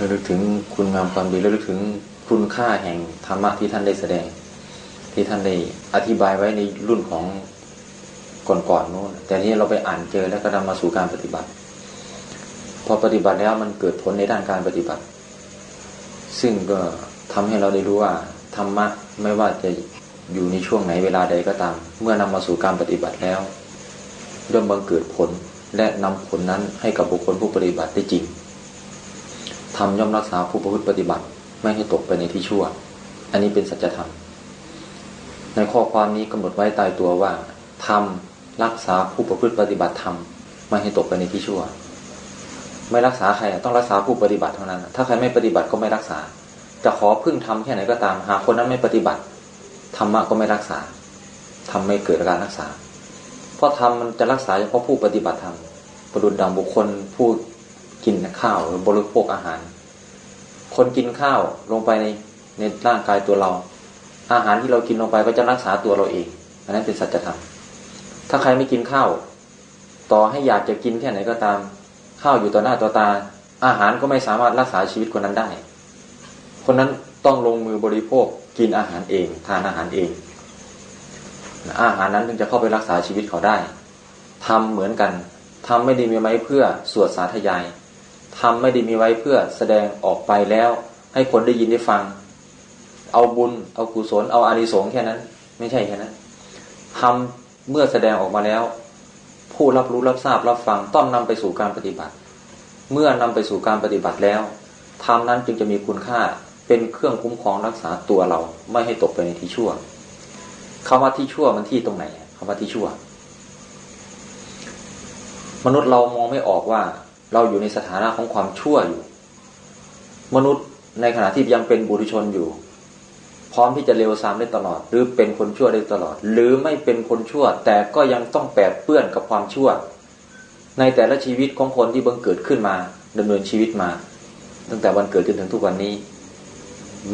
ระลึกถึงคุณงามความดีระลึกถึงคุณค่าแห่งธรรมะที่ท่านได้แสดง ที่ท่านได้อธิบายไว้ในรุ่นของก่อนๆโน้นแต่นี้เราไปอ่านเจอแล้วก็นำมาสู่การปฏิบัติ พอปฏิบัติแล้วมันเกิดผลในด้านการปฏิบัติ ซึ่งก็ทำให้เราได้รู้ว่าธรรมะไม่ว่าจะอยู่ในช่วงไหนเวลาใดก็ตาม เมื่อนำมาสู่การปฏิบัติแล้วย่อมบังเกิดผลและนำผลนั้นให้กับบุคคลผู้ปฏิบัติได้จริง ทำย่อมรักษาผู้ประพฤติปฏิบัติ ไม่ให้ตกไปในที่ชั่ว อันนี้เป็นสัจธรรม ในข้อความนี้กำหนดไว้ตายตัวว่าทำรักษาผู้ประพฤติปฏิบัติธรรมไม่ให้ตกไปในที่ชั่ว ไม่รักษาใครต้องรักษาผู้ปฏิบัติเท่านั้น ถ้าใครไม่ปฏิบัติก็ไม่รักษา จะขอพึ่งทำแค่ไหนก็ตาม หากคนนั้นไม่ปฏิบัติธรรมะก็ไม่รักษาทำไม่เกิดการรักษา เพราะธรรมมันจะรักษาเฉพาะผู้ปฏิบัติธรรมประดุดดังบุคคลผู้กินข้าวหรือบริโภคอาหาร คนกินข้าวลงไปในในร่างกายตัวเรา อาหารที่เรากินลงไปก็จะรักษาตัวเราเอง อันนั้นเป็นสัจธรรม ถ้าใครไม่กินข้าว ต่อให้อยากจะกินแค่ไหนก็ตาม ข้าวอยู่ต่อหน้าต่อตา อาหารก็ไม่สามารถรักษาชีวิตคนนั้นได้ คนนั้นต้องลงมือบริโภคกินอาหารเอง ทานอาหารเอง อาหารนั้นถึงจะเข้าไปรักษาชีวิตเขาได้ทำเหมือนกันทำไม่ด้มีไว้เพื่อสวดสาธยาย ทำไม่ได้มีไว้เพื่อแสดงออกไปแล้ว ให้คนได้ยินได้ฟัง เอาบุญ เอากุศล เอาอานิสงส์แค่นั้น ไม่ใช่แค่นั้นทำเมื่อแสดงออกมาแล้ว ผู้รับรู้รับทราบรับฟังต้องนำไปสู่การปฏิบัติ เมื่อนำไปสู่การปฏิบัติแล้วธรรมนั้นจึงจะมีคุณค่าเป็นเครื่องคุ้มครองรักษาตัวเราไม่ให้ตกไปในที่ชั่วคำว่าที่ชั่วมันที่ตรงไหนคำว่าที่ชั่ว มนุษย์เรามองไม่ออกว่า เราอยู่ในสถานะของความชั่วอยู่ มนุษย์ในขณะที่ยังเป็นบุรุชนอยู่ พร้อมที่จะเลวทรามได้ตลอด หรือเป็นคนชั่วได้ตลอด หรือไม่เป็นคนชั่ว แต่ก็ยังต้องแปดเปื้อนกับความชั่ว ในแต่ละชีวิตของคนที่บังเกิดขึ้นมาดำเนินชีวิตมา ตั้งแต่วันเกิดจนถึงทุกวันนี้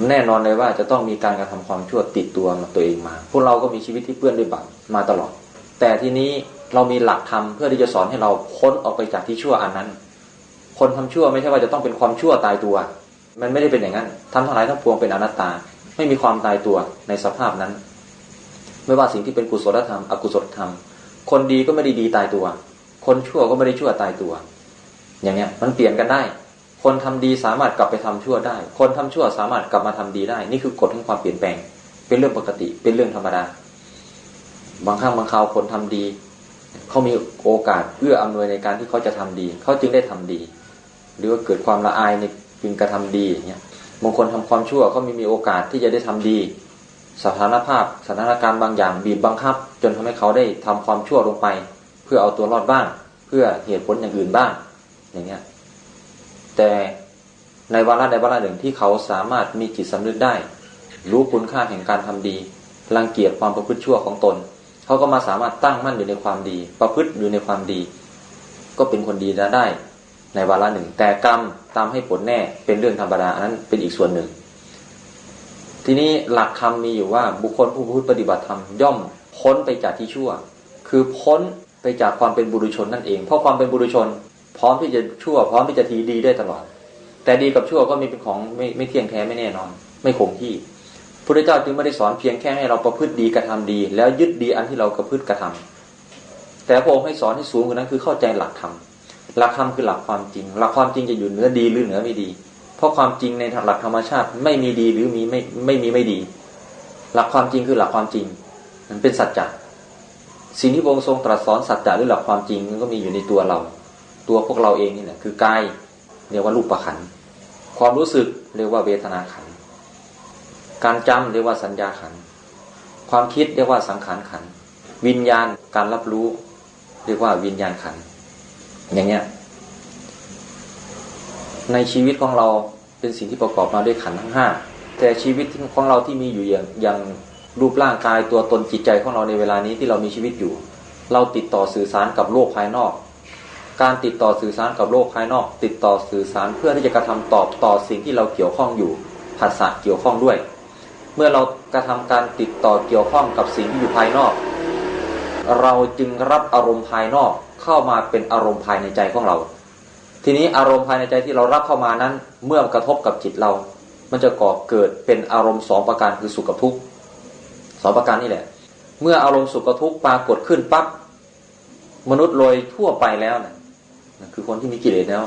แน่นอนเลยว่าจะต้องมีการกระทำความชั่วติดตัวมาตัวเองมา พวกเราก็มีชีวิตที่เปื้อนด้วยบาปมาตลอด แต่ทีนี้ เรามีหลักธรรมเพื่อที่จะสอนให้เราพ้นออกไปจากที่ชั่วอันนั้น คนทำชั่วไม่ใช่ว่าจะต้องเป็นความชั่วตายตัว มันไม่ได้เป็นอย่างนั้นทำทั้งหลายทั้งปวงเป็นอนัตตา ไม่มีความตายตัวในสภาพนั้น ไม่ว่าสิ่งที่เป็นกุศลธรรม อกุศลธรรม คนดีก็ไม่ได้ดีตายตัว คนชั่วก็ไม่ได้ชั่วตายตัว อย่างเนี้ยมันเปลี่ยนกันได้ คนทำดีสามารถกลับไปทำชั่วได้ คนทำชั่วสามารถกลับมาทำดีได้ นี่คือกฎของความเปลี่ยนแปลง เป็นเรื่องปกติ เป็นเรื่องธรรมดา บางครั้งบางคราวคนทำดี เขามีโอกาสเอื้ออำนวยในการที่เขาจะทำดี เขาจึงได้ทำดี หรือว่าเกิดความละอายในจึงกระทำดีอย่างเงี้ยบางคนทำความชั่วเขาไม่มีโอกาสที่จะได้ทำดี สถานภาพสถานการณ์บางอย่างบีบบังคับ จนทำให้เขาได้ทำความชั่วลงไป เพื่อเอาตัวรอดบ้าง เพื่อเหตุผลอย่างอื่นบ้าง อย่างเงี้ยแต่ในวาระใดวาระหนึ่งที่เขาสามารถมีจิตสำนึกได้ รู้คุณค่าแห่งการทำดีรังเกียจความประพฤติชั่วของตน เขาก็มาสามารถตั้งมั่นอยู่ในความดี ประพฤติอยู่ในความดี ก็เป็นคนดีได้ ในวาระหนึ่ง แต่กรรมตามให้ผลแน่เป็นเรื่องธรรมดาอันนั้นเป็นอีกส่วนหนึ่ง ทีนี้หลักธรรมมีอยู่ว่าบุคคลผู้พูดปฏิบัติธรรมย่อมพ้นไปจากที่ชั่ว คือพ้นไปจากความเป็นบุรุชนนั่นเอง เพราะความเป็นบุรุชน พร้อมที่จะชั่ว พร้อมที่จะทีดีได้ตลอด แต่ดีกับชั่วก็มีเป็นของไม่ไม่เที่ยงแท้ไม่แน่นอน ไม่คงที่ พระเจ้าจึงไม่ได้สอนเพียงแค่ให้เราประพฤติดีกระทำดี แล้วยึดดีอันที่เรากระพฤติกระทำแต่พระองค์ให้สอนให้สูงกว่านั้นคือเข้าใจหลักธรรมหลักธรรมคือหลักความจริง หลักความจริงจะอยู่เหนือดีหรือเหนือไม่ดี เพราะความจริงในหลักธรรมชาติไม่มีดีหรือมีไม่ไม่มีไม่ดี หลักความจริงคือหลักความจริง มันเป็นสัจจะสิ่งที่พระองค์ทรงตรัสสอนสัจจะหรือหลักความจริงมันก็มีอยู่ในตัวเรา ตัวพวกเราเองนี่แหละคือกายเรียกว่ารูปประขันความรู้สึกเรียกว่าเวทนาขัน การจำเรียกว่าสัญญาขัน ความคิดเรียกว่าสังขารขัน วิญญาณการรับรู้ เรียกว่าวิญญาณขัน อย่างเงี้ย ในชีวิตของเราเป็นสิ่งที่ประกอบมาด้วยขันทั้งห้าแต่ชีวิตของเราที่มีอยู่อย่างอย่างรูปร่างกายตัวตนจิตใจของเราในเวลานี้ที่เรามีชีวิตอยู่ เราติดต่อสื่อสารกับโลกภายนอก การติดต่อสื่อสารกับโลกภายนอก ติดต่อสื่อสารเพื่อที่จะกระทำตอบต่อสิ่งที่เราเกี่ยวข้องอยู่ภาษาเกี่ยวข้องด้วย เมื่อเรากระทำการติดต่อเกี่ยวข้องกับสิ่งที่อยู่ภายนอก เราจึงรับอารมณ์ภายนอกเข้ามาเป็นอารมณ์ภายในใจของเรา ทีนี้อารมณ์ภายในใจที่เรารับเข้ามานั้น เมื่อกระทบกับจิตเรา มันจะก่อเกิดเป็นอารมณ์สองประการคือสุขกับทุกข์สองประการนี่แหละ เมื่ออารมณ์สุขกับทุกข์ปรากฏขึ้นปั๊บมนุษย์โดยทั่วไปแล้วนะคือคนที่มีกิเลสแล้ว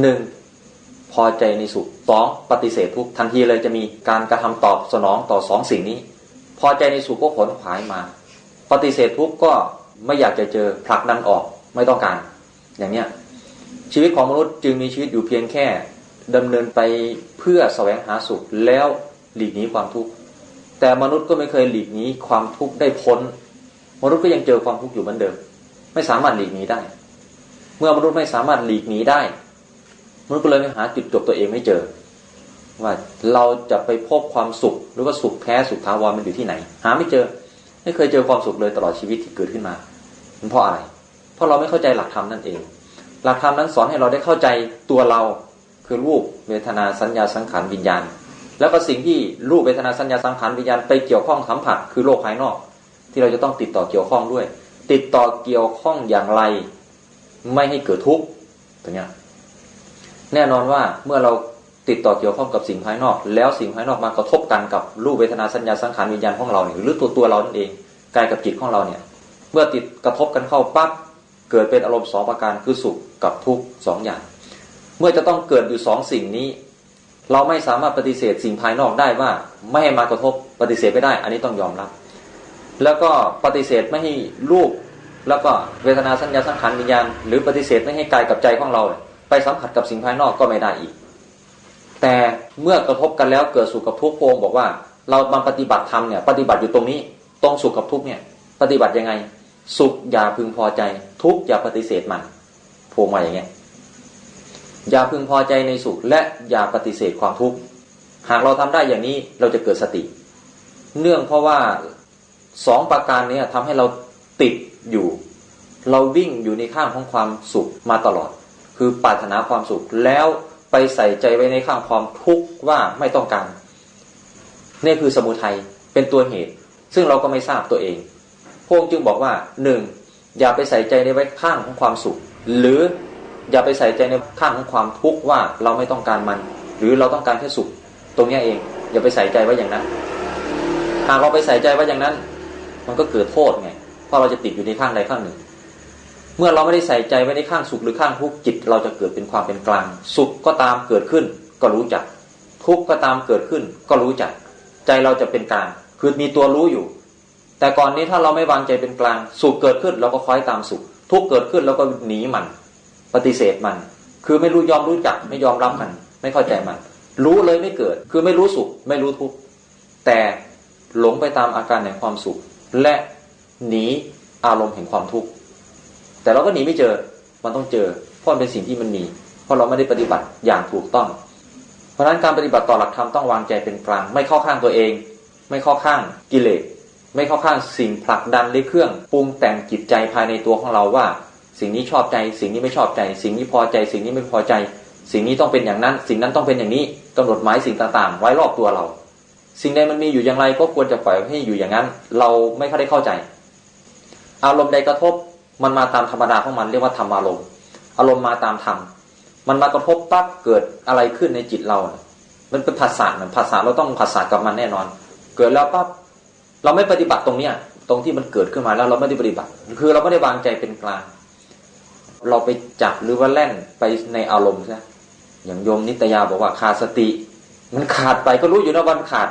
หนึ่ง พอใจในสุขสองปฏิเสธทุกทันทีเลยจะมีการกระทำตอบสนองต่อสองสิ่งนี้ พอใจในสุขก็ขนขวายมา ปฏิเสธทุกก็ไม่อยากจะเจอผลักดันออกไม่ต้องการ อย่างเนี้ยชีวิตของมนุษย์จึงมีชีวิตอยู่เพียงแค่ดำเนินไปเพื่อแสวงหาสุขแล้วหลีกหนีความทุกข์แต่มนุษย์ก็ไม่เคยหลีกหนีความทุกข์ได้พ้น มนุษย์ก็ยังเจอความทุกข์อยู่เหมือนเดิม ไม่สามารถหลีกหนีได้ เมื่อมนุษย์ไม่สามารถหลีกหนีได้ มันก็เลยหาจุดจบตัวเองไม่เจอ ว่าเราจะไปพบความสุขหรือว่าสุขแท้สุขถาวรมันอยู่ที่ไหน หาไม่เจอ ไม่เคยเจอความสุขเลยตลอดชีวิตที่เกิดขึ้นมา มันเพราะอะไร เพราะเราไม่เข้าใจหลักธรรมนั่นเอง หลักธรรมนั้นสอนให้เราได้เข้าใจตัวเราคือรูปเวทนาสัญญาสังขารวิญญาณ แล้วก็สิ่งที่รูปเวทนาสัญญาสังขารวิญญาณไปเกี่ยวข้องสัมผัสคือโลกภายนอก ที่เราจะต้องติดต่อเกี่ยวข้องด้วย ติดต่อเกี่ยวข้องอย่างไร ไม่ให้เกิดทุกข์ตรงนี้ แน่นอนว่าเมื่อเราติดต่อเกี่ยวข้องกับสิ่งภายนอก แล้วสิ่งภายนอกมากระทบกันกับรูปเวทนาสัญญาสังขารวิญญาณของเราเนี่ยหรือตัวตัวเรานั่นเองกายกับจิตของเราเนี่ยเมื่อติดกระทบกันเข้าปั๊บเกิดเป็นอารมณ์สองประการคือสุขกับทุกข์สองอย่าง เมื่อจะต้องเกิดอยู่สองสิ่งนี้ เราไม่สามารถปฏิเสธสิ่งภายนอกได้ว่า ไม่ให้มากระทบปฏิเสธไม่ได้ อันนี้ต้องยอมรับ แล้วก็ปฏิเสธไม่ให้รูปแล้วก็เวทนาสัญญาสังขารวิญญาณ หรือปฏิเสธไม่ให้กายกับใจของเรา ไปสัมผัสกับสิ่งภายนอกก็ไม่ได้อีก แต่เมื่อกระทบกันแล้วเกิดสุขกับทุกข์โพงบอกว่า เรามาปฏิบัติธรรมเนี่ยปฏิบัติอยู่ตรงนี้ตรงสุขกับทุกข์เนี่ย ปฏิบัติยังไง สุขอย่าพึงพอใจ ทุกข์อย่าปฏิเสธมันโผล่มาอย่างเงี้ยอย่าพึงพอใจในสุขและอย่าปฏิเสธความทุกข์หากเราทำได้อย่างนี้เราจะเกิดสติ เนื่องเพราะว่าสองประการนี้ทำให้เราติดอยู่ เราวิ่งอยู่ในข้างของความสุขมาตลอด คือปรารถนาความสุขแล้วไปใส่ใจไว้ในข้างความทุกข์ว่าไม่ต้องการนี่คือสมุทัยเป็นตัวเหตุ ซึ่งเราก็ไม่ทราบตัวเองพงจึงบอกว่าหนึ่งอย่าไปใส่ใจในไว้ข้างของความสุข หรืออย่าไปใส่ใจในข้างของความทุกข์ว่าเราไม่ต้องการมัน หรือเราต้องการแค่สุข ตรงนี้เอง อย่าไปใส่ใจไว้อย่างนั้น หากเราไปใส่ใจไว้อย่างนั้น มันก็เกิดโทษไงเพราะเราจะติดอยู่ในข้างใดข้างหนึ่ง เมื่อเราไม่ได้ใส่ใจไว้ในข้างสุขหรือข้างทุกข์จิต เราจะเกิดเป็นความเป็นกลาง สุขก็ตามเกิดขึ้น ก็รู้จัก ทุกข์ก็ตามเกิดขึ้น ก็รู้จัก ใจเราจะเป็นกลาง คือมีตัวรู้อยู่ แต่ก่อนนี้ถ้าเราไม่วางใจเป็นกลาง สุขเกิดขึ้นเราก็คอยตามสุข ทุกข์เกิดขึ้นเราก็หนีมัน ปฏิเสธมัน คือไม่รู้ยอมรู้จัก ไม่ยอมรับมัน ไม่เข้าใจมัน รู้เลยไม่เกิด คือไม่รู้สุข ไม่รู้ทุกข์แต่หลงไปตามอาการแห่งความสุข และหนีอารมณ์แห่งความทุกข์ แต่เราก็หนีไม่เจอ มันต้องเจอ เพราะมันเป็นสิ่งที่มันมี เพราะเราไม่ได้ปฏิบัติอย่างถูกต้อง เพราะฉะนั้นการปฏิบัติต่อหลักธรรมต้องวางใจเป็นกลาง ไม่เข้าข้างตัวเอง ไม่เข้าข้างกิเลส ไม่เข้าข้างสิ่งผลักดันหรือเครื่องปรุงแต่งจิตใจภายในตัวของเราว่า สิ่งนี้ชอบใจ สิ่งนี้ไม่ชอบใจ สิ่งนี้พอใจ สิ่งนี้ไม่พอใจ สิ่งนี้ต้องเป็นอย่างนั้น สิ่งนั้นต้องเป็นอย่างนี้กำหนดหมายสิ่งต่างๆ ไว้รอบตัวเรา สิ่งใดมันมีอยู่อย่างไรก็ควรจะปล่อยให้อยู่อย่างนั้น เราไม่ค่อยได้เข้าใจ อารมณ์ใดกระทบ มันมาตามธรรมดาของมันเรียกว่าธรรมอารมณ์ อารมณ์มาตามธรรม มันมากระทบปั๊บเกิดอะไรขึ้นในจิตเรา มันเป็นภาษาเหมือนภาษาเราต้องภาษากับมันแน่นอน เกิดแล้วปั๊บเราไม่ปฏิบัติตรงเนี้ยตรงที่มันเกิดขึ้นมาแล้วเราไม่ได้ปฏิบัติ คือเราไม่ได้วางใจเป็นกลาง เราไปจับหรือว่าแล่นไปในอารมณ์ใช่อย่างโยมนิตยาบอกว่าขาดสติ มันขาดไปก็รู้อยู่นะวันขาด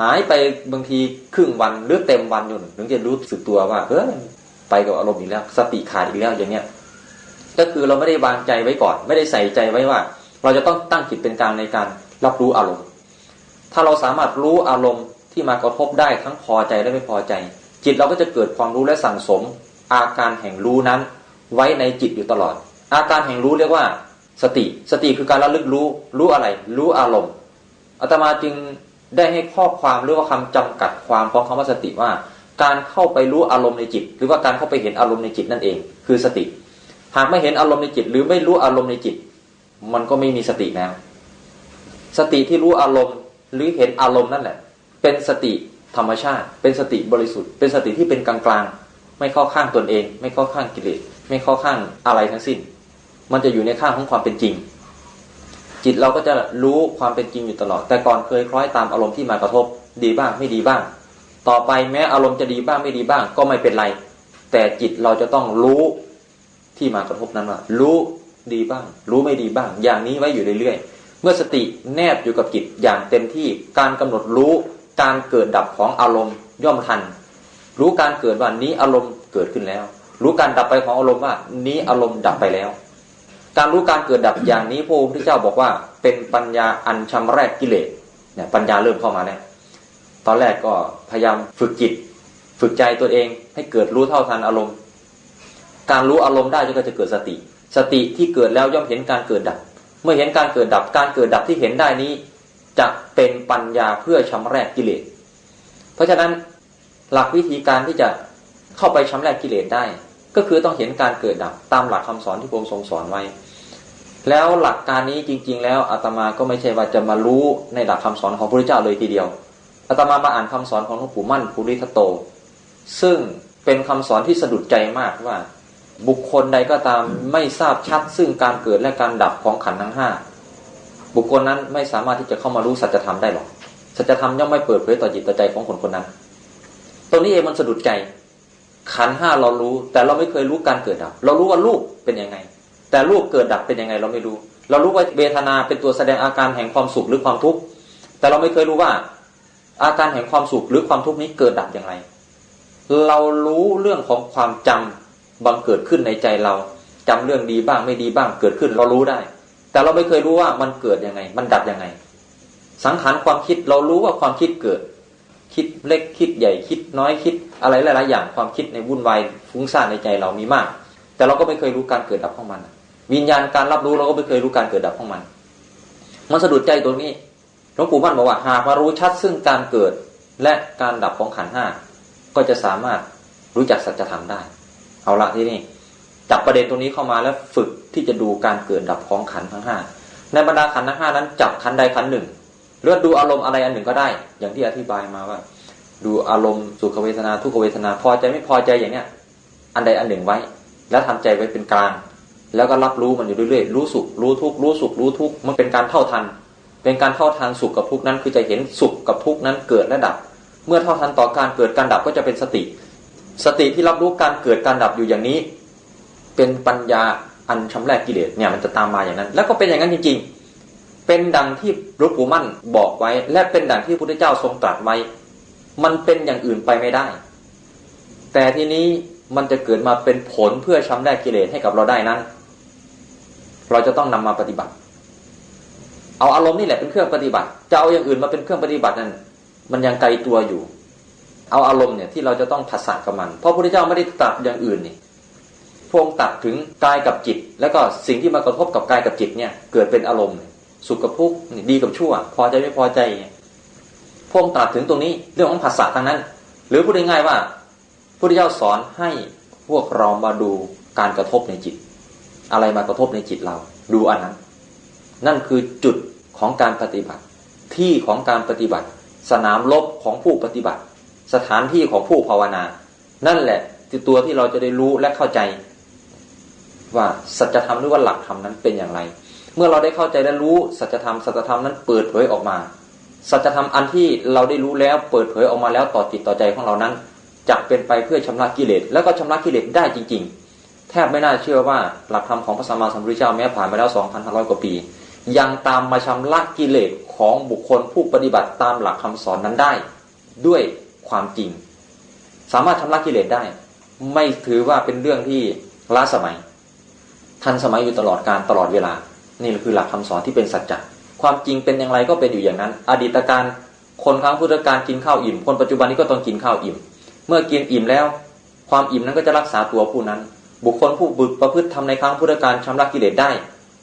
หายไปบางทีครึ่งวันหรือเต็มวันอยู่ถึงจะรู้สึกตัวว่าเออ ไปกับอารมณ์อีกแล้ว สติขาดอีกแล้วอย่างเนี้ยก็คือเราไม่ได้วางใจไว้ก่อน ไม่ได้ใส่ใจไว้ว่า เราจะต้องตั้งจิตเป็นกลางในการรับรู้อารมณ์ ถ้าเราสามารถรู้อารมณ์ที่มากระทบได้ทั้งพอใจและไม่พอใจ จิตเราก็จะเกิดความรู้และสั่งสม อาการแห่งรู้นั้น ไว้ในจิตอยู่ตลอด อาการแห่งรู้เรียกว่า สติ สติคือการระลึกรู้ รู้อะไร รู้อารมณ์อาตมาจึงได้ให้ข้อความหรือว่าคำจำกัดความของคำว่าสติว่า การเข้าไปรู้อารมณ์ในจิต หรือว่าการเข้าไปเห็นอารมณ์ในจิตนั่นเอง คือสติ หากไม่เห็นอารมณ์ในจิต หรือไม่รู้อารมณ์ในจิต มันก็ไม่มีสติแล้วสติที่รู้อารมณ์หรือเห็นอารมณ์นั่นแหละ เป็นสติธรรมชาติ เป็นสติบริสุทธิ์ เป็นสติที่เป็นกลางๆ ไม่เข้าข้างตนเอง ไม่เข้าข้างกิเลส ไม่เข้าข้างอะไรทั้งสิ้น มันจะอยู่ในข้างของความเป็นจริง จิตเราก็จะรู้ความเป็นจริงอยู่ตลอด แต่ก่อนเคยคล้อยตามอารมณ์ที่มากระทบ ดีบ้างไม่ดีบ้าง ต่อไปแม้อารมณ์จะดีบ้างไม่ดีบ้าง ก็ไม่เป็นไร แต่จิตเราจะต้องรู้ที่มากระทบนั้นว่ารู้ดีบ้าง รู้ไม่ดีบ้าง อย่างนี้ไว้อยู่เรื่อยๆเมื่อสติแนบอยู่กับจิตอย่างเต็มที่การกำหนดรู้การเกิดดับของอารมณ์ย่อมทัน รู้การเกิดว่านี้อารมณ์เกิดขึ้นแล้ว รู้การดับไปของอารมณ์ว่า นี้อารมณ์ดับไปแล้ว การรู้การเกิดดับอย่างนี้พระพุทธเจ้าบอกว่า เป็นปัญญาอันชำระกิเลสเนี่ยปัญญาเริ่มเข้ามาแล้ว ตอนแรกก็พยายามฝึกจิต ฝึกใจตัวเอง ให้เกิดรู้เท่าทันอารมณ์ การรู้อารมณ์ได้ก็จะเกิดสติ สติที่เกิดแล้วย่อมเห็นการเกิดดับ เมื่อเห็นการเกิดดับ การเกิดดับที่เห็นได้นี้จะเป็นปัญญาเพื่อชำระกิเลส เพราะฉะนั้นหลักวิธีการที่จะเข้าไปชำระกิเลสได้ ก็คือต้องเห็นการเกิดดับตามหลักคำสอนที่พระองค์ทรงสอนไว้ แล้วหลักการนี้จริง ๆ แล้วอาตมาก็ไม่ใช่ว่าจะมารู้ในหลักคำสอนของพระพุทธเจ้าเลยทีเดียว อาตมามาอ่านคำสอนของหลวงปู่มั่นภูริทัตโต ซึ่งเป็นคำสอนที่สะดุดใจมากว่า บุคคลใดก็ตามไม่ทราบชัด ซึ่งการเกิดและการดับของขันธ์ทั้งห้าบุคคลนั้นไม่สามารถที่จะเข้ามารู้สัจธรรมได้หรอกสัจธรรมย่อมไม่เปิดเผยต่อจิตต่อใจของคนคนนั้น ตรงนี้เองมันสะดุดใจ ขันห้าเรารู้ แต่เราไม่เคยรู้การเกิดดับ เรารู้ว่ารูปเป็นยังไง แต่รูปเกิดดับเป็นยังไงเราไม่รู้ เรารู้ว่าเวทนาเป็นตัวแสดงอาการแห่งความสุขหรือความทุกข์แต่เราไม่เคยรู้ว่า อาการแห่งความสุขหรือความทุกข์นี้เกิดดับอย่างไร เรารู้เรื่องของความจำบังเกิดขึ้นในใจเราจำเรื่องดีบ้างไม่ดีบ้างเกิดขึ้นเรารู้ได้ แต่เราไม่เคยรู้ว่ามันเกิดยังไง มันดับยังไง สังขารความคิดเรารู้ว่าความคิดเกิด คิดเล็กคิดใหญ่คิดน้อยคิดอะไรหลาย ๆ อย่างความคิดในวุ่นวายฟุ้งซ่านในใจเรามีมาก แต่เราก็ไม่เคยรู้การเกิดดับของมัน วิญญาณการรับรู้เราก็ไม่เคยรู้การเกิดดับของมัน มันสะดุดใจตรงนี้ หลวงปู่มั่นบอกว่าหากมารู้ชัดซึ่งการเกิดและการดับของขันห้าก็จะสามารถรู้จักสัจธรรมได้ เอาละที่นี่จับประเด็นตรงนี้เข้ามาแล้วฝึกที่จะดูการเกิดดับของขันทั้งห้าในบรรดาขันทั้งห้านั้น จับขันใดขันหนึ่งเลือกดูอารมณ์อะไรอันหนึ่งก็ได้ อย่างที่อธิบายมาว่า ดูอารมณ์สุขเวทนาทุกขเวทนาพอใจไม่พอใจอย่างเนี้ย อันใดอันหนึ่งไว้ แล้วทำใจไว้เป็นกลาง แล้วก็รับรู้มันอยู่เรื่อยๆรู้สุขรู้ทุกข์รู้สุขรู้ทุกข์มันเป็นการเท่าทัน เป็นการเท่าทันสุขกับทุกนั้น คือจะเห็นสุขกับทุกนั้นเกิดและดับ เมื่อเท่าทันต่อการเกิดการดับก็จะเป็นสติ สติที่รับรู้การเกิดการดับอยู่อย่างนี้ เป็นปัญญาอันชำระกิเลสเนี่ยมันจะตามมาอย่างนั้น แล้วก็เป็นอย่างนั้นจริง ๆ เป็นดังที่หลวงปู่มั่นบอกไว้ และเป็นดังที่พระพุทธเจ้าทรงตรัสไว้ มันเป็นอย่างอื่นไปไม่ได้ แต่ทีนี้มันจะเกิดมาเป็นผลเพื่อชำระกิเลสให้กับเราได้นั้น เราจะต้องนำมาปฏิบัติ เอาอารมณ์นี่แหละเป็นเครื่องปฏิบัติ จะเอาอย่างอื่นมาเป็นเครื่องปฏิบัตินั้นมันยังไกลตัวอยู่ เอาอารมณ์เนี่ยที่เราจะต้องผัสสะกับมัน เพราะพระพุทธเจ้าไม่ได้ตรัสอย่างอื่นนี่พงตัดถึงกายกับจิต แล้วก็สิ่งที่มากระทบกับกายกับจิตเนี่ยเกิดเป็นอารมณ์ สุขกับทุกข์ดีกับชั่ว พอใจไม่พอใจพงตัดถึงตรงนี้เรื่องของภาษาทางนั้น หรือพูดง่ายๆว่าพระพุทธเจ้าสอนให้พวกเรามาดูการกระทบในจิต อะไรมากระทบในจิตเรา ดูอันนั้น นั่นคือจุด ของการปฏิบัติ ที่ของการปฏิบัติ สนามรบของผู้ปฏิบัติ สถานที่ของผู้ภาวนา นั่นแหละคือตัวที่เราจะได้รู้และเข้าใจ ว่าสัจธรรมหรือว่าหลักธรรมนั้นเป็นอย่างไร เมื่อเราได้เข้าใจและรู้สัจธรรมสัจธรรมนั้นเปิดเผยออกมา สัจธรรมอันที่เราได้รู้แล้วเปิดเผยออกมาแล้วต่อจิตต่อใจของเรานั้นจะเป็นไปเพื่อชำระกิเลสแล้วก็ชำระกิเลสได้จริง ๆ แทบไม่น่าเชื่อว่าหลักธรรมของพระสัมมาสัมพุทธเจ้าแม้ผ่านมาแล้ว 2,500 กว่าปี ยังตามมาชำระกิเลสของบุคคลผู้ปฏิบัติตามหลักคำสอนนั้นได้ ด้วยความจริง สามารถชำระกิเลสได้ ไม่ถือว่าเป็นเรื่องที่ล้าสมัย ทันสมัยอยู่ตลอดการตลอดเวลา นี่คือหลักคำสอนที่เป็นสัจจะความจริงเป็นอย่างไรก็เป็นอยู่อย่างนั้น อดีตการคนครั้งพุทธการกินข้าวอิ่ม คนปัจจุบันนี้ก็ต้องกินข้าวอิ่ม เมื่อกินอิ่มแล้ว ความอิ่มนั้นก็จะรักษาตัวผู้นั้น บุคคลผู้บึกประพฤติทำในครั้งพุทธการชำระกิเลสได้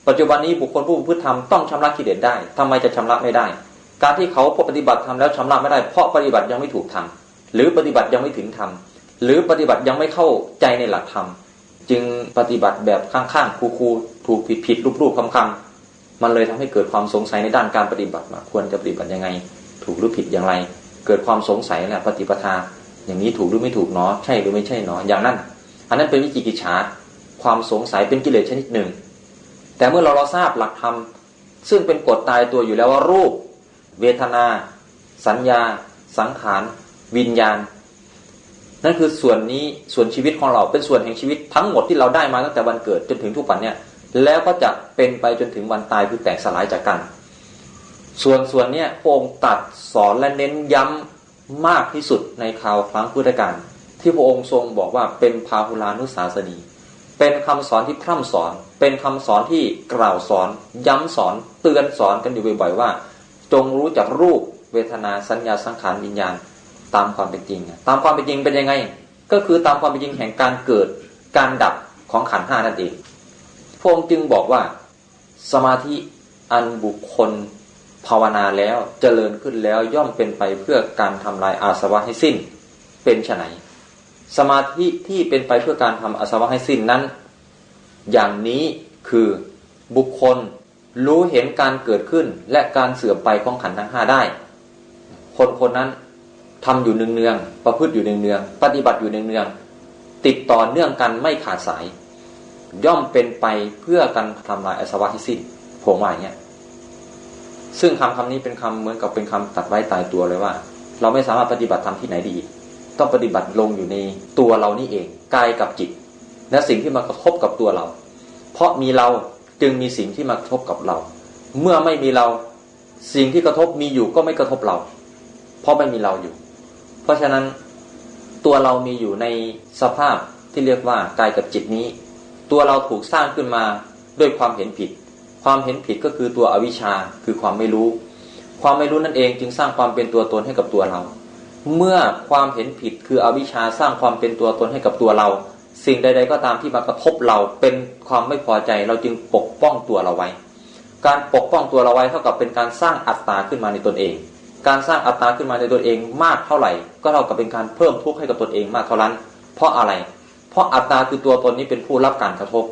ปัจจุบันนี้บุคคลผู้ประพฤติทำต้องชำระกิเลสได้ทำไมจะชำระไม่ได้ การที่เขาปฏิบัติทำแล้วชำระไม่ได้เพราะปฏิบัติยังไม่ถูกทำหรือปฏิบัติยังไม่ถึงธรรมหรือปฏิบัติยังไม่เข้าใจในหลักธรรมจึงปฏิบัติแบบข้างๆคูๆถูกผิดผิดรูปๆคำๆมันเลยทำให้เกิดความสงสัยในด้านการปฏิบัติควรจะปฏิบัติยังไง ถูกหรือผิดอย่างไร เกิดความสงสัยแหละปฏิปทา อย่างนี้ถูกหรือไม่ถูกเนาะใช่หรือไม่ใช่เนาะอย่างนั้น อันนั้นเป็นวิจิกิจฉาความสงสัยเป็นกิเลสชนิดหนึ่ง แต่เมื่อเราเราทราบหลักธรรมซึ่งเป็นกฎตายตัวอยู่แล้วว่ารูป เวทนา สัญญา สังขาร วิญญาณ นั่นคือส่วนนี้ส่วนชีวิตของเราเป็นส่วนแห่งชีวิตทั้งหมดที่เราได้มาตั้งแต่วันเกิดจนถึงทุกวันเนี่ยแล้วก็จะเป็นไปจนถึงวันตายคือแตกสลายจากกัน ส่วนส่วนเนี้ยพระองค์ตัดสอนและเน้นย้ำมากที่สุดในคราวครั้งพุทธกาลที่พระองค์ทรงบอกว่าเป็นพาหุลานุสาสนี เป็นคำสอนที่พร่ำสอน เป็นคำสอนที่กล่าวสอน ย้ำสอน เตือนสอนกันอยู่บ่อยๆว่า จงรู้จักรูปเวทนาสัญญาสังขารวิญญาณตามความเป็นจริง ตามความเป็นจริงเป็นยังไง ก็คือตามความเป็นจริงแห่งการเกิดการดับของขันห้านั่นเองพระองค์จึงบอกว่าสมาธิอันบุคคลภาวนาแล้วเจริญขึ้นแล้วย่อมเป็นไปเพื่อการทำลายอาสวะให้สิ้นเป็นไฉน สมาธิที่เป็นไปเพื่อการทำอสวะให้สิ้นนั้น อย่างนี้คือบุคคลรู้เห็นการเกิดขึ้นและการเสื่อมไปของขันธ์ทั้งห้าได้ คนคนนั้นทำอยู่เนืองๆประพฤติอยู่เนืองๆปฏิบัติอยู่เนืองๆติดต่อเนื่องกันไม่ขาดสาย ย่อมเป็นไปเพื่อการทำลายอสวะให้สิ้นผมว่าอย่างเงี้ยซึ่งคำคำนี้เป็นคำเหมือนกับเป็นคำตัดไว้ตายตัวเลยว่า เราไม่สามารถปฏิบัติทำที่ไหนดี งปฏิบัติลงอยู่ในตัวเรานี่เองกายกับจิต และสิ่งที่มากระทบกับตัวเรา เพราะมีเราจึงมีสิ่งที่มากระทบกับเรา เมื่อไม่มีเราสิ่งที่กระทบมีอยู่ก็ไม่กระทบเรา เพราะไม่มีเราอยู่ เพราะฉะนั้นตัวเรามีอยู่ในสภาพที่เรียกว่ากายกับจิตนี้ ตัวเราถูกสร้างขึ้นมาด้วยความเห็นผิด ความเห็นผิดก็คือตัวอวิชชาคือความไม่รู้ ความไม่รู้นั่นเองจึงสร้างความเป็นตัวตนให้กับตัวเรา เมื่อความเห็นผิดคืออวิชชาสร้างความเป็นตัวตนให้กับตัวเรา สิ่งใด ๆ ก็ตามที่มากระทบเราเป็นความไม่พอใจ เราจึงปกป้องตัวเราไว้ การปกป้องตัวเราไว้เท่ากับเป็นการสร้างอัตตาขึ้นมาในตนเอง การสร้างอัตตาขึ้นมาในตนเองมากเท่าไหร่ ก็เท่ากับเป็นการเพิ่มทุกข์ให้กับตนเองมากเท่านั้น เพราะอะไร เพราะอัตตาคือตัวตนนี้เป็นผู้รับการกระทบ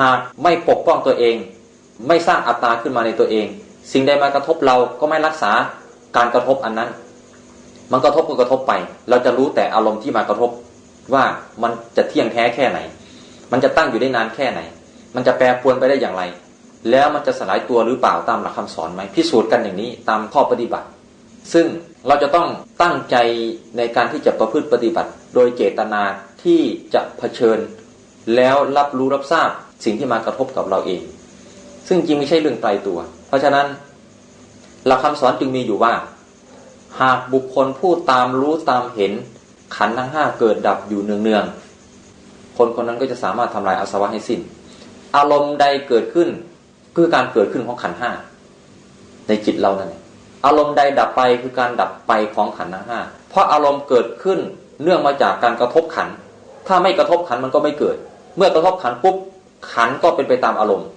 หากไม่ปกป้องตัวเอง ไม่สร้างอัตตาขึ้นมาในตัวเอง สิ่งใดมากระทบเราก็ไม่รักษาการกระทบอันนั้น มันกระทบก็กระทบไป เราจะรู้แต่อารมณ์ที่มากระทบว่ามันจะเที่ยงแท้แค่ไหน มันจะตั้งอยู่ได้นานแค่ไหน มันจะแปรปรวนไปได้อย่างไร แล้วมันจะสลายตัวหรือเปล่าตามหลักคำสอนไหมพิสูจน์กันอย่างนี้ตามข้อปฏิบัติ ซึ่งเราจะต้องตั้งใจในการที่จะประพฤติปฏิบัติ โดยเจตนาที่จะเผชิญ แล้วรับรู้รับทราบสิ่งที่มากระทบกับเราเอง ซึ่งจริงไม่ใช่เรื่องไกลตัว เพราะฉะนั้นหลักคำสอนจึงมีอยู่ว่า หากบุคคลพูดตามรู้ตามเห็น ขันทั้งห้าเกิดดับอยู่เนืองๆคนคนนั้นก็จะสามารถทำลายอาสวะให้สิ้น อารมณ์ใดเกิดขึ้นคือการเกิดขึ้นของขันห้าในจิตเรานั่นเองอารมณ์ใดดับไปคือการดับไปของขันทั้งห้าเพราะอารมณ์เกิดขึ้นเนื่องมาจากการกระทบขัน ถ้าไม่กระทบขันมันก็ไม่เกิด เมื่อกระทบขันปุ๊บขันก็เป็นไปตามอารมณ์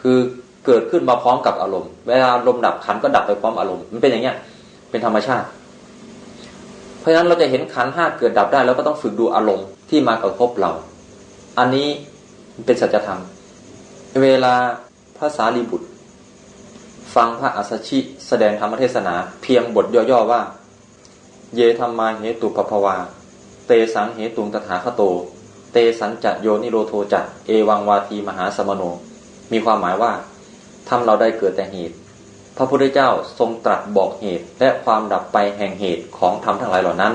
คือเกิดขึ้นมาพร้อมกับอารมณ์ เวลาลมดับขันก็ดับไปพร้อมอารมณ์ มันเป็นอย่างเงี้ย เป็นธรรมชาติ เพราะฉะนั้นเราจะเห็นขันห้าเกิดดับได้แล้วก็ต้องฝึกดูอารมณ์ที่มากระทบเรา อันนี้เป็นสัจธรรม เวลาพระสารีบุตร ฟังพระอัสชิแสดงธรรมเทศนาเพียงบทย่อๆว่า เยธรรมาเหตุปภวา เตสังเหตุงตถาคโต เตสัญจะโยนิโรโทจักเอวังวาทีมหาสมโน มีความหมายว่าทำเราได้เกิดแต่เหตุ พระพุทธเจ้าทรงตรัสบอกเหตุและความดับไปแห่งเหตุของธรรมทั้งหลายเหล่านั้น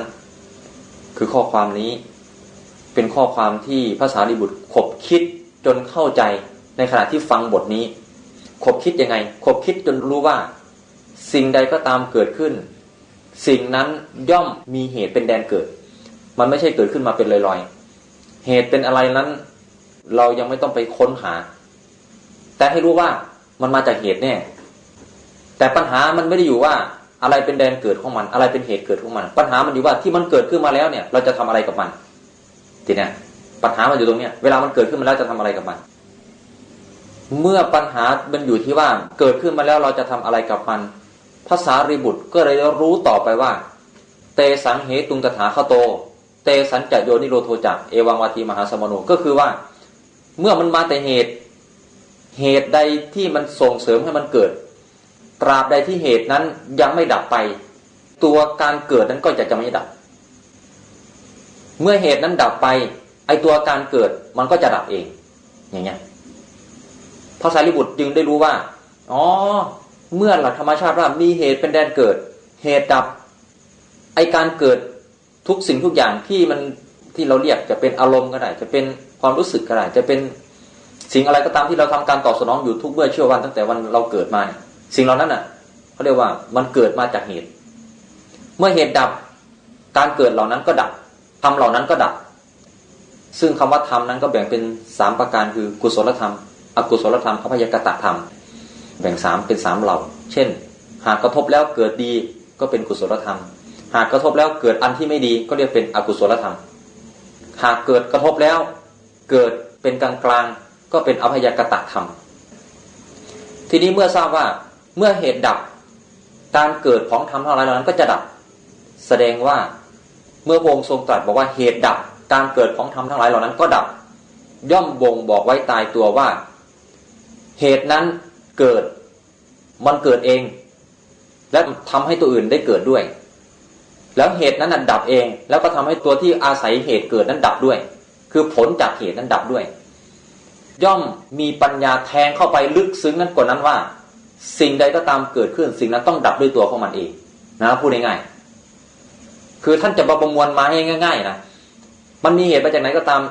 คือข้อความนี้เป็นข้อความที่ภาษาลิบุตรขบคิดจนเข้าใจในขณะที่ฟังบทนี้ ขบคิดยังไง ขบคิดจนรู้ว่า สิ่งใดก็ตามเกิดขึ้น สิ่งนั้นย่อมมีเหตุเป็นแดนเกิด มันไม่ใช่เกิดขึ้นมาเป็นลอยๆ เหตุเป็นอะไรนั้น เรายังไม่ต้องไปค้นหา แต่ให้รู้ว่ามันมาจากเหตุแน่ แต่ปัญหามันไม่ได้อยู่ว่าอะไรเป็นแดนเกิดของมัน อะไรเป็นเหตุเกิดของมัน ปัญหามันอยู่ว่าที่มันเกิดขึ้นมาแล้วเนี่ย เราจะทำอะไรกับมันทีเนี้ยปัญหามันอยู่ตรงเนี้ยเวลามันเกิดขึ้นมาแล้วจะทำอะไรกับมัน เมื่อปัญหามันอยู่ที่ว่าเกิดขึ้นมาแล้วเราจะทำอะไรกับมันภาษารีบุตรก็เลยรู้ต่อไปว่า เตสังเหตุงตถาคโต เตสัญจโยนิโรโทจักเอวังวาทีมหาสมโนก็คือว่า เมื่อมันมาแต่เหตุ เหตุใดที่มันส่งเสริมให้มันเกิด ตราบใดที่เหตุนั้นยังไม่ดับไป ตัวการเกิดนั้นก็จะจะไม่ดับ เมื่อเหตุนั้นดับไป ไอตัวการเกิดมันก็จะดับเอง อย่างเงี้ยพระสารีบุตรจึงได้รู้ว่า อ๋อ เมื่อหลักธรรมชาติว่ามีเหตุเป็นแดนเกิด เหตุดับ ไอการเกิดทุกสิ่งทุกอย่างที่มันที่เราเรียกจะเป็นอารมณ์ก็ได้ จะเป็นความรู้สึกก็ได้ จะเป็นสิ่งอะไรก็ตามที่เราทำการตอบสนองอยู่ทุกเมื่อเชื่อวันตั้งแต่วันเราเกิดมาเนี่ย สิ่งเหล่านั้นอะเขาเรียกว่ามันเกิดมาจากเหตุ เมื่อเหตุดับการเกิดเหล่านั้นก็ดับทำเหล่านั้นก็ดับ ซึ่งคำว่าธรรมนั้นก็แบ่งเป็นสามประการคือกุศลธรรม อกุศลธรรมอภยกตธรรม แบ่งสามเป็นสามเหล่า เช่น หากกระทบแล้วเกิดดีก็เป็นกุศลธรรม หากกระทบแล้วเกิดอันที่ไม่ดีก็เรียกเป็นอกุศลธรรม หากเกิดกระทบแล้ว เกิดเป็นกลางกลางก็เป็นอภยกตธรรม ทีนี้เมื่อทราบว่า เมื่อเหตุดับการเกิดของธรรมทั้งหลายเหล่านั้นก็จะดับ แสดงว่าเมื่อพระองค์ทรงตรัสบอกว่าเหตุดับ การเกิดของธรรมทั้งหลายเหล่านั้นก็ดับ ย่อมบ่งบอกไว้ตายตัวว่า เหตุนั้นเกิดมันเกิดเอง และทำให้ตัวอื่นได้เกิดด้วย แล้วเหตุนั้นดับเอง แล้วก็ทำให้ตัวที่อาศัยเหตุเกิดนั้นดับด้วย คือผลจากเหตุนั้นดับด้วย ย่อมมีปัญญาแทงเข้าไปลึกซึ้งนั้นกว่านั้นว่า สิ่งใดก็ตามเกิดขึ้น สิ่งนั้นต้องดับด้วยตัวของมันเองนะพูดง่ายๆคือท่านจะประมวลมาให้ง่าย ๆนะมันมีเหตุมาจากไหนก็ตาม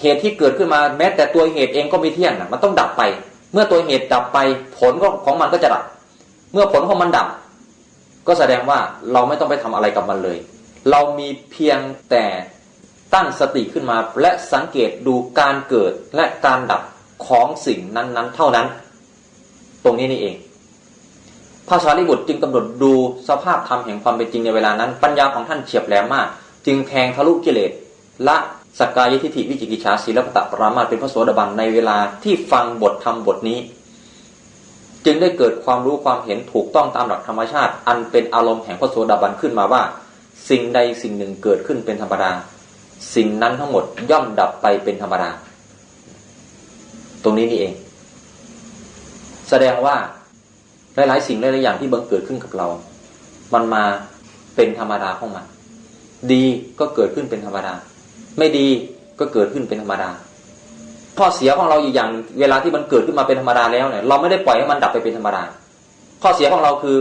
เหตุที่เกิดขึ้นมาแม้แต่ตัวเหตุเองก็ไม่เที่ยงนะมันต้องดับไป เมื่อตัวเหตุดับไปผลของมันก็จะดับ เมื่อผลของมันดับ ก็แสดงว่าเราไม่ต้องไปทำอะไรกับมันเลย เรามีเพียงแต่ตั้งสติขึ้นมาและสังเกตดูการเกิดและการดับของสิ่งนั้นๆ เท่านั้น ตรงนี้นี่เองพระสารีบุตรจึงกำหนดดูสภาพธรรมแห่งความเป็นจริงในเวลานั้น ปัญญาของท่านเฉียบแหลมมาก จึงแทงทะลุกิเลสละสกกายทิฏฐิวิจิกิจฉาศีลปตะปรามาเป็นพระโสดาบันในเวลาที่ฟังบทธรรมบทนี้ จึงได้เกิดความรู้ความเห็นถูกต้องตามหลักธรรมชาติ อันเป็นอารมณ์แห่งพระโสดาบันขึ้นมาว่า สิ่งใดสิ่งหนึ่งเกิดขึ้นเป็นธรรมดา สิ่งนั้นทั้งหมดย่อมดับไปเป็นธรรมดา ตรงนี้นี่เอง แสดงว่าหลาย ๆ สิ่งหลาย ๆ อย่างที่บังเกิดขึ้นกับเรา มันมาเป็นธรรมดาของมัน ดีก็เกิดขึ้นเป็นธรรมดา ไม่ดีก็เกิดขึ้นเป็นธรรมดา ข้อเสียของเราอยู่อย่างเวลาที่มันเกิดขึ้นมาเป็นธรรมดาแล้วเนี่ย เราไม่ได้ปล่อยให้มันดับไปเป็นธรรมดา ข้อเสียของเราคือ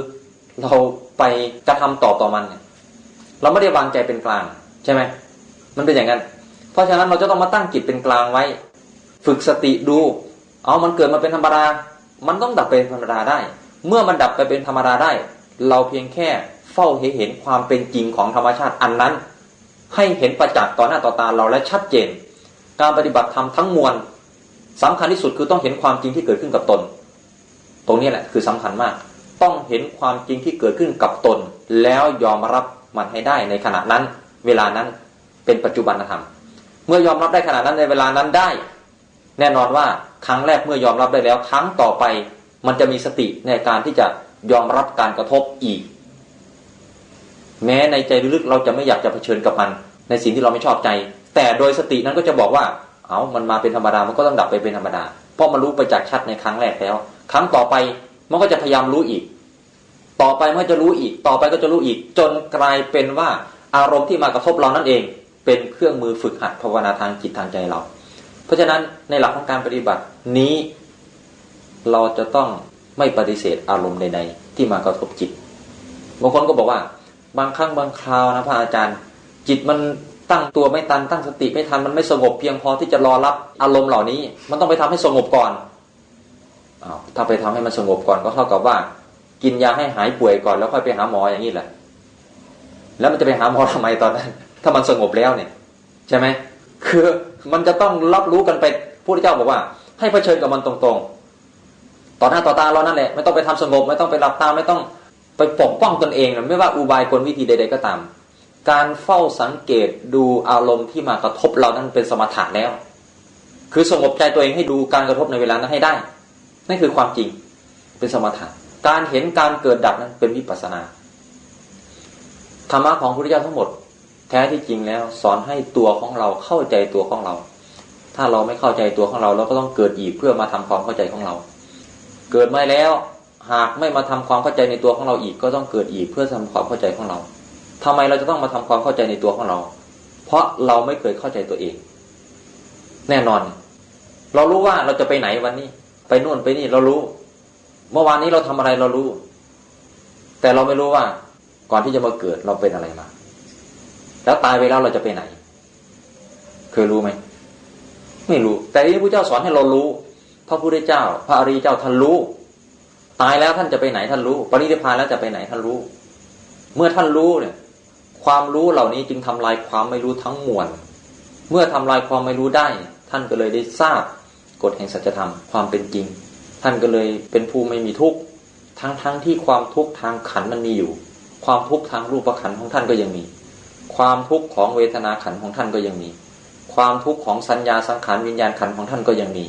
เราไปกระทำต่อต่อมันเนี่ย เราไม่ได้วางใจเป็นกลาง ใช่ไหม มันเป็นอย่างนั้น เพราะฉะนั้นเราจะต้องมาตั้งจิตเป็นกลางไว้ ฝึกสติดู เอามันเกิดมาเป็นธรรมดา มันต้องดับเป็นธรรมดาได้ เมื่อมันดับไปเป็นธรรมดาได้ เราเพียงแค่เฝ้าเห็นความเป็นจริงของธรรมชาติอันนั้น ให้เห็นประจักษ์ต่อหน้าต่อตาเราและชัดเจน การปฏิบัติธรรมทั้งมวลสำคัญที่สุดคือต้องเห็นความจริงที่เกิดขึ้นกับตน ตรงนี้แหละคือสำคัญมาก ต้องเห็นความจริงที่เกิดขึ้นกับตน แล้วยอมรับมันให้ได้ในขณะนั้น เวลานั้นเป็นปัจจุบันธรรม เมื่อยอมรับได้ขณะนั้นในเวลานั้นได้ แน่นอนว่า ครั้งแรกเมื่อยอมรับได้แล้ว ครั้งต่อไปมันจะมีสติในการที่จะยอมรับการกระทบอีก แม้ในใจลึกเราจะไม่อยากจะเผชิญกับมัน ในสิ่งที่เราไม่ชอบใจ แต่โดยสตินั้นก็จะบอกว่า เอามันมาเป็นธรรมดามันก็ต้องดับไปเป็นธรรมดา เพราะมันรู้ไปจากชัดในครั้งแรกแล้ว ครั้งต่อไปมันก็จะพยายามรู้อีก ต่อไปมันจะรู้อีก ต่อไปก็จะรู้อีก จนกลายเป็นว่าอารมณ์ที่มากระทบเรานั่นเอง เป็นเครื่องมือฝึกหัดภาวนาทางจิตทางใจเรา เพราะฉะนั้นในหลักของการปฏิบัตินี้ เราจะต้องไม่ปฏิเสธอารมณ์ใดๆที่มากระทบจิตบางคนก็บอกว่า บางครั้งบางคราวนะพระอาจารย์ จิตมันตั้งตัวไม่ตันตั้งสติไม่ทันมันไม่สงบเพียงพอที่จะรอรับอารมณ์เหล่านี้ มันต้องไปทำให้สงบก่อนอาถ้าไปทำให้มันสงบก่อนก็เท่ากับว่า กินยาให้หายป่วยก่อนแล้วค่อยไปหาหมออย่างนี้แหละ แล้วมันจะไปหาหมอทำไมตอนนั้น ถ้ามันสงบแล้วเนี่ย ใช่ไหมคือ มันจะต้องรับรู้กันไปผู้ที่เจ้าบอกว่า ให้เผชิญกับมันตรงๆ ต่อหน้าต่อตาเรานั่นแหละไม่ต้องไปทำสงบ ไม่ต้องไปหลับตาไม่ต้องไปปกป้องตนเองไม่ว่าอุบายกลวิธีใด ๆก็ตาม การเฝ้าสังเกตดูอารมณ์ที่มากระทบเรานั้นเป็นสมถะแล้ว คือสงบใจตัวเองให้ดูการกระทบในเวลานั้นให้ได้ นั่นคือความจริงเป็นสมถะการเห็นการเกิดดับนั้นเป็นวิปัสนาธรรมะของพระพุทธเจ้าทั้งหมด แท้ที่จริงแล้ว สอนให้ตัวของเราเข้าใจตัวของเรา ถ้าเราไม่เข้าใจตัวของเรา เราก็ต้องเกิดอีกเพื่อมาทำความเข้าใจของเรา เกิดม่แล้ว หากไม่มาทำความเข้าใจในตัวของเราอีก ก็ต้องเกิดอีกเพื่อทำความเข้าใจของเราทำไมเราจะต้องมาทำความเข้าใจในตัวของเรา เพราะเราไม่เคยเข้าใจตัวเอง แน่นอน เรารู้ว่าเราจะไปไหนวันนี้ ไปนู่นไปนี่เรารู้ เมื่อวานนี้เราทำอะไรเรารู้ แต่เราไม่รู้ว่า ก่อนที่จะมาเกิดเราเป็นอะไรมา แล้วตายไปแล้วเราจะไปไหน เคยรู้ไหมไม่รู้ แต่ที่พระเจ้าสอนให้เรารู้ พระพุทธเจ้า พระอริยเจ้าท่านรู้ ตายแล้วท่านจะไปไหนท่านรู้ ปรินิพพานแล้วจะไปไหนท่านรู้ เมื่อท่านรู้เนี่ย ความรู้เหล่านี้จึงทำลายความไม่รู้ทั้งมวล เมื่อทำลายความไม่รู้ได้ ท่านก็เลยได้ทราบกฎแห่งสัจธรรมความเป็นจริง ท่านก็เลยเป็นผู้ไม่มีทุกข์ทั้งทั้งที่ความทุกข์ทางขันมันมีอยู่ ความทุกข์ทางรูปขันของท่านก็ยังมี ความทุกข์ของเวทนาขันของท่านก็ยังมี ความทุกข์ของสัญญาสังขารวิญญาณขันของท่านก็ยังมี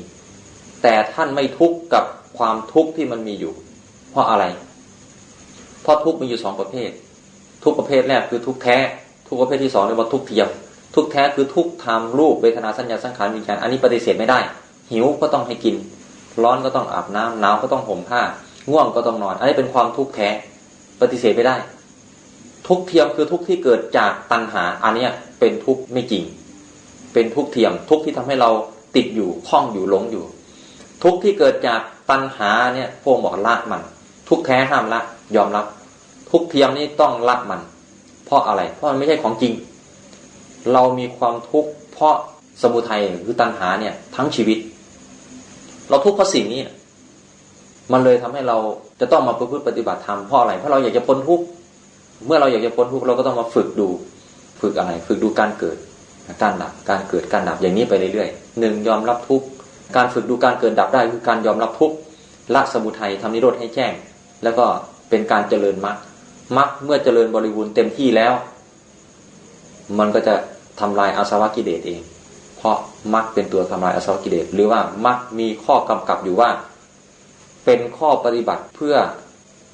แต่ท่านไม่ทุกข์กับความทุกข์ที่มันมีอยู่ เพราะอะไร เพราะทุกข์มีอยู่สองประเภท ทุกประเภทแรกคือทุกข์แท้ ทุกประเภทที่สองเรียกว่าทุกข์เทียม ทุกข์แท้คือทุกข์ทางรูปเวทนาสัญญาสังขารวิญญาณอันนี้ปฏิเสธไม่ได้ หิวก็ต้องให้กิน ร้อนก็ต้องอาบน้ำหนาวก็ต้องห่มผ้า ง่วงก็ต้องนอน อันนี้เป็นความทุกข์แท้ ปฏิเสธไม่ได้ ทุกเทียมคือทุกที่เกิดจากตัณหาอันนี้เป็นทุกไม่จริง เป็นทุกเทียมทุกที่ทำให้เราติดอยู่คล้องอยู่หลงอยู่ ทุกที่เกิดจากตัณหาเนี่ยพวกบอกละมัน ทุกแท้ห้ามละยอมรับ ทุกเทียมนี่ต้องละมัน เพราะอะไร เพราะมันไม่ใช่ของจริง เรามีความทุกข์เพราะสมุทัยคือตัณหาเนี่ยทั้งชีวิต เราทุกข์เพราะสิ่งนี้มันเลยทำให้เราจะต้องมาประพฤติปฏิบัติธรรมเพราะอะไรเพราะเราอยากจะพ้นทุกข์ เมื่อเราอยากจะพ้นทุกข์เราก็ต้องมาฝึกดูฝึกอะไร ฝึกดูการเกิดการดับการเกิดการดับอย่างนี้ไปเรื่อยๆหนึ่งยอมรับทุกข์การฝึกดูการเกิดดับได้คือการยอมรับทุกข์ละสมุทัยทำนิโรธให้แจ้ง แล้วก็เป็นการเจริญมรรคมรรคเมื่อเจริญบริบูรณ์เต็มที่แล้ว มันก็จะทำลายอาสวะกิเลสเอง เพราะมรรคเป็นตัวทำลายอาสวะกิเลสหรือว่ามรรคมีข้อกำกับอยู่ว่า เป็นข้อปฏิบัติเพื่อ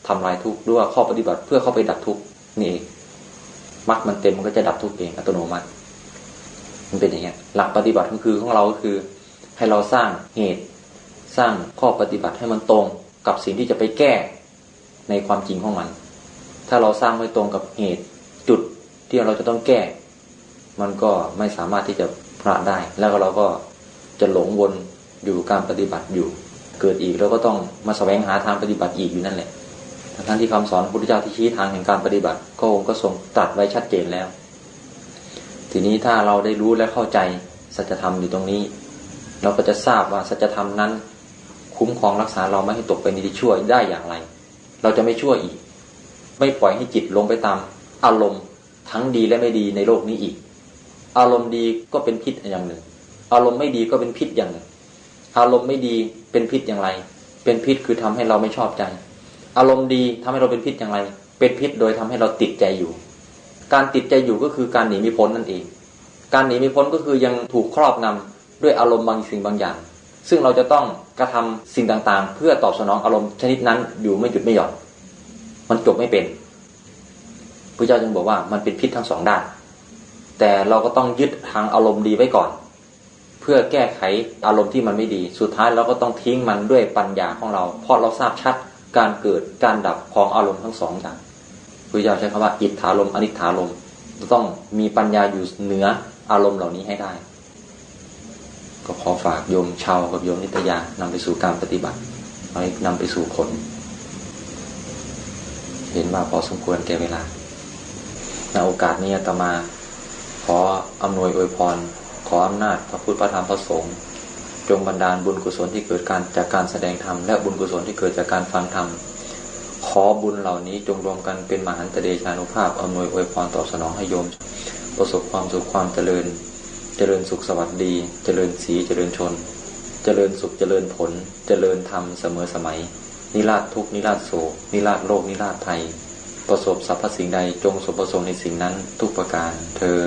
ทำลายทุกข์ด้วยข้อปฏิบัติเพื่อเข้าไปดับทุกข์ นี่เองมรรคมันเต็มมันก็จะดับทุกเองอัตโนมัติ มันเป็นอย่างเงี้ย หลักปฏิบัติก็คือของเราก็คือ ให้เราสร้างเหตุ สร้างข้อปฏิบัติให้มันตรงกับสิ่งที่จะไปแก้ในความจริงของมัน ถ้าเราสร้างไม่ตรงกับเหตุจุดที่เราจะต้องแก้ มันก็ไม่สามารถที่จะพระได้ แล้วก็เราก็จะหลงวนอยู่การปฏิบัติอยู่ เกิดอีกเราก็ต้องมาแสวงหาทางปฏิบัติอีกอยู่นั่นแหละ ทั้งที่คำสอนพระพุทธเจ้าที่ชี้ทางแห่งการปฏิบัติก็องค์ก็ทรงตรัสไว้ชัดเจนแล้ว ทีนี้ถ้าเราได้รู้และเข้าใจสัจธรรมอยู่ตรงนี้ เราก็จะทราบว่าสัจธรรมนั้น คุ้มครองรักษาเราไม่ให้ตกไปในที่ชั่วได้อย่างไร เราจะไม่ชั่วอีก ไม่ปล่อยให้จิตลงไปตามอารมณ์ทั้งดีและไม่ดีในโลกนี้อีก อารมณ์ดีก็เป็นพิษอย่างหนึ่ง อารมณ์ไม่ดีก็เป็นพิษอย่างหนึ่ง อารมณ์ไม่ดีเป็นพิษอย่างไร เป็นพิษคือทำให้เราไม่ชอบใจ อารมณ์ดีทำให้เราเป็นพิษอย่างไร เป็นพิษโดยทำให้เราติดใจอยู่ การติดใจอยู่ก็คือการหนีไม่พ้นนั่นเอง การหนีไม่พ้นก็คือยังถูกครอบงำด้วยอารมณ์บางสิ่งบางอย่าง ซึ่งเราจะต้องกระทำสิ่งต่างๆ เพื่อตอบสนองอารมณ์ชนิดนั้นอยู่ไม่หยุดไม่หย่อน มันจบไม่เป็นพระเจ้าจึงบอกว่ามันเป็นพิษทั้งสองด้าน แต่เราก็ต้องยึดทางอารมณ์ดีไว้ก่อน เพื่อแก้ไขอารมณ์ที่มันไม่ดี สุดท้ายเราก็ต้องทิ้งมันด้วยปัญญาของเราเพราะเราทราบชัด การเกิดการดับของอารมณ์ทั้งสองอย่างพระเจ้าใช้คำว่า อิทธารมอนิธารมต้องมีปัญญาอยู่เหนืออารมณ์เหล่านี้ให้ได้ ก็ขอฝากโยมชาวกับโยมนิตยานำไปสู่การปฏิบัติให้นำไปสู่ผล เห็นว่าพอสมควรแก่เวลาในโอกาสนี้ตมา ขออำนวยอวยพร ขออำนาจพระพุทธพระธรรมพระสงฆ์ จงบันดาลบุญกุศลที่เกิดการจากการแสดงธรรมและบุญกุศลที่เกิดจากการฟังธรรมขอบุญเหล่านี้จงรวมกันเป็นมหันตเดชานุภาพอำนวยอวยพรตอบสนองให้โยม ประสบความสุขความเจริญ เจริญสุขสวัสดี เจริญสีเจริญชน เจริญสุขเจริญผล เจริญธรรมเสมอสมัย นิราชทุกนิราชโศกนิราชโลกนิราชภัยประสบสรรพสิ่งใดจงสมประสงค์ในสิ่งนั้นทุกประการเธอ